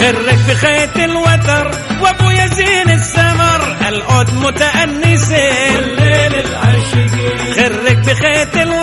خرك بخيط الوتر وابو يزين السمر العود متأنسين. والليل العاشقين خرك بخيط الوتر.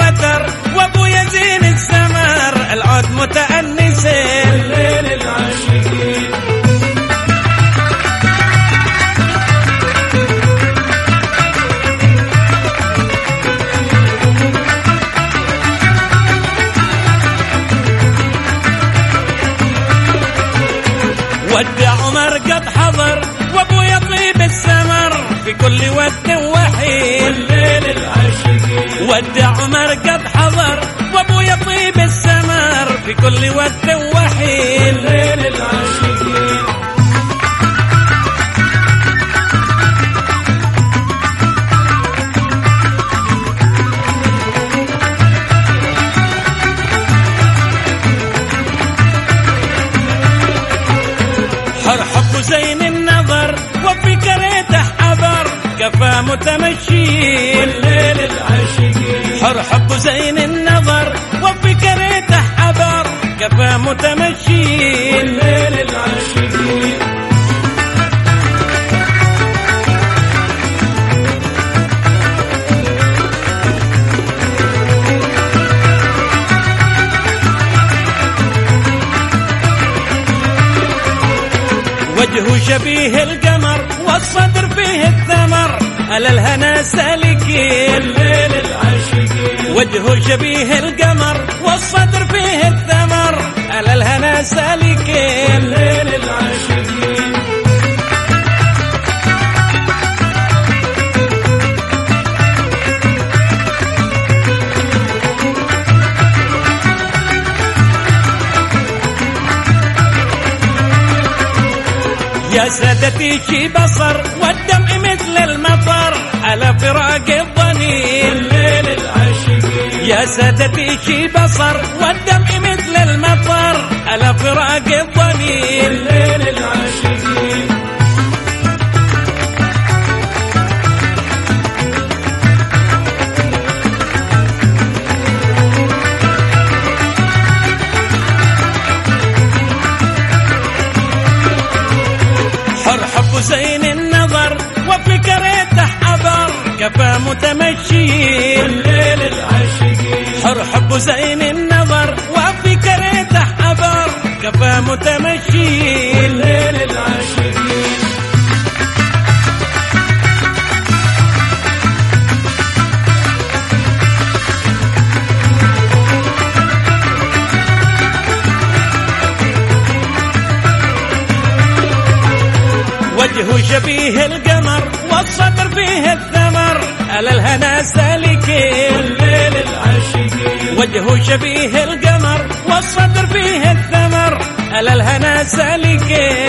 قد حضر وابو يطيب السمر في كل وقت وحين والليل العاشقين ودع عمر قد حضر وابو يطيب السمر في كل وقت وحين والليل العاشقين زين النظر وفي كريته حضر كفى متمشين والليل العاشقين حر حب زين وجهه شبيه القمر والصدر فيه الثمر. على الهنا سالكين. والليل العاشقين وجهه شبيه القمر والصدر فيه الثمر. على الهنا سالكين. شي بصر والدمع مثل المطر على فراق الضنين. يا سادتي شي بصر والدمع مثل وفي كريته حضر كفى متمشين والليل العاشقين حر حب زين النظر وفي كريته حضر كفى متمشين شبيه القمر والصدر فيه الثمر. على الهنا سالكين والليل العاشقين وجهه شبيه القمر والصدر فيه الثمر. على الهنا سالكين الليل